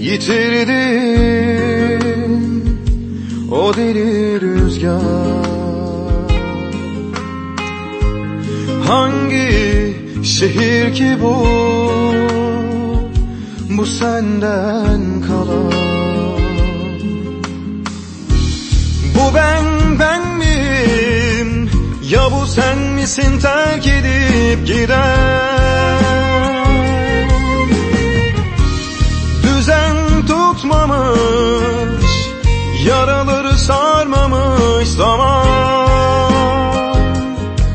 yitirdim. O deli rüzgar. Hangi şehir ki bu? Bu senden kalan. Bu ben ben miyim? Ya bu sen misin? Terk edip giden yaraları sarmamış zaman.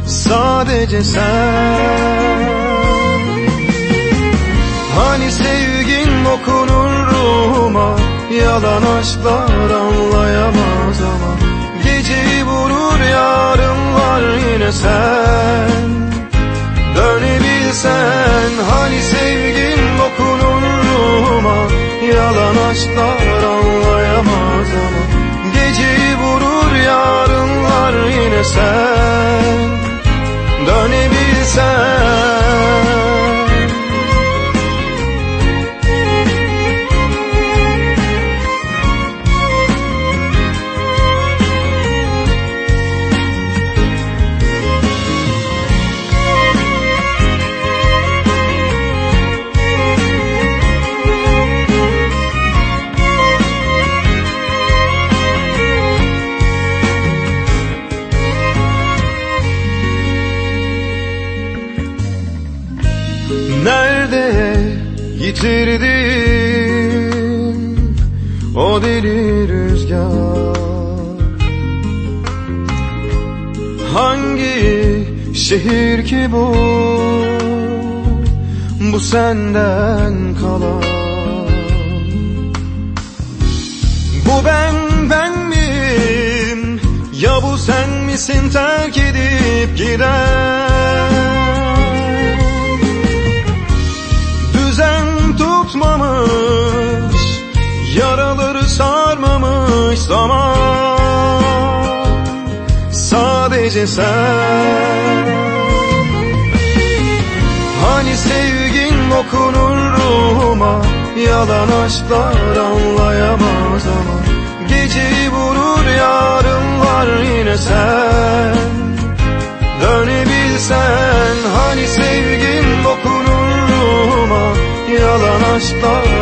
Sadece sen. Hani sevgin dokunur ruhuma Yalan aşklar anlayamaz ama. Geceyi vurur yarınlar yine sen. Dönebilsen hani sevgin dokunur ruhuma Yalan aşklar yitirdim. O deli rüzgar. Hangi şehir ki bu? Bu senden kalan. Bu ben ben miyim? Ya bu sen misin? Terk edip giden zaman. Sadece sen. Hani sevgin dokunur ruhuma Yalan aşklar anlayamaz ama. Geceyi vurur yarınlar yine sen. Dönebilsen hani sevgin dokunur ruhuma Yalan aşklar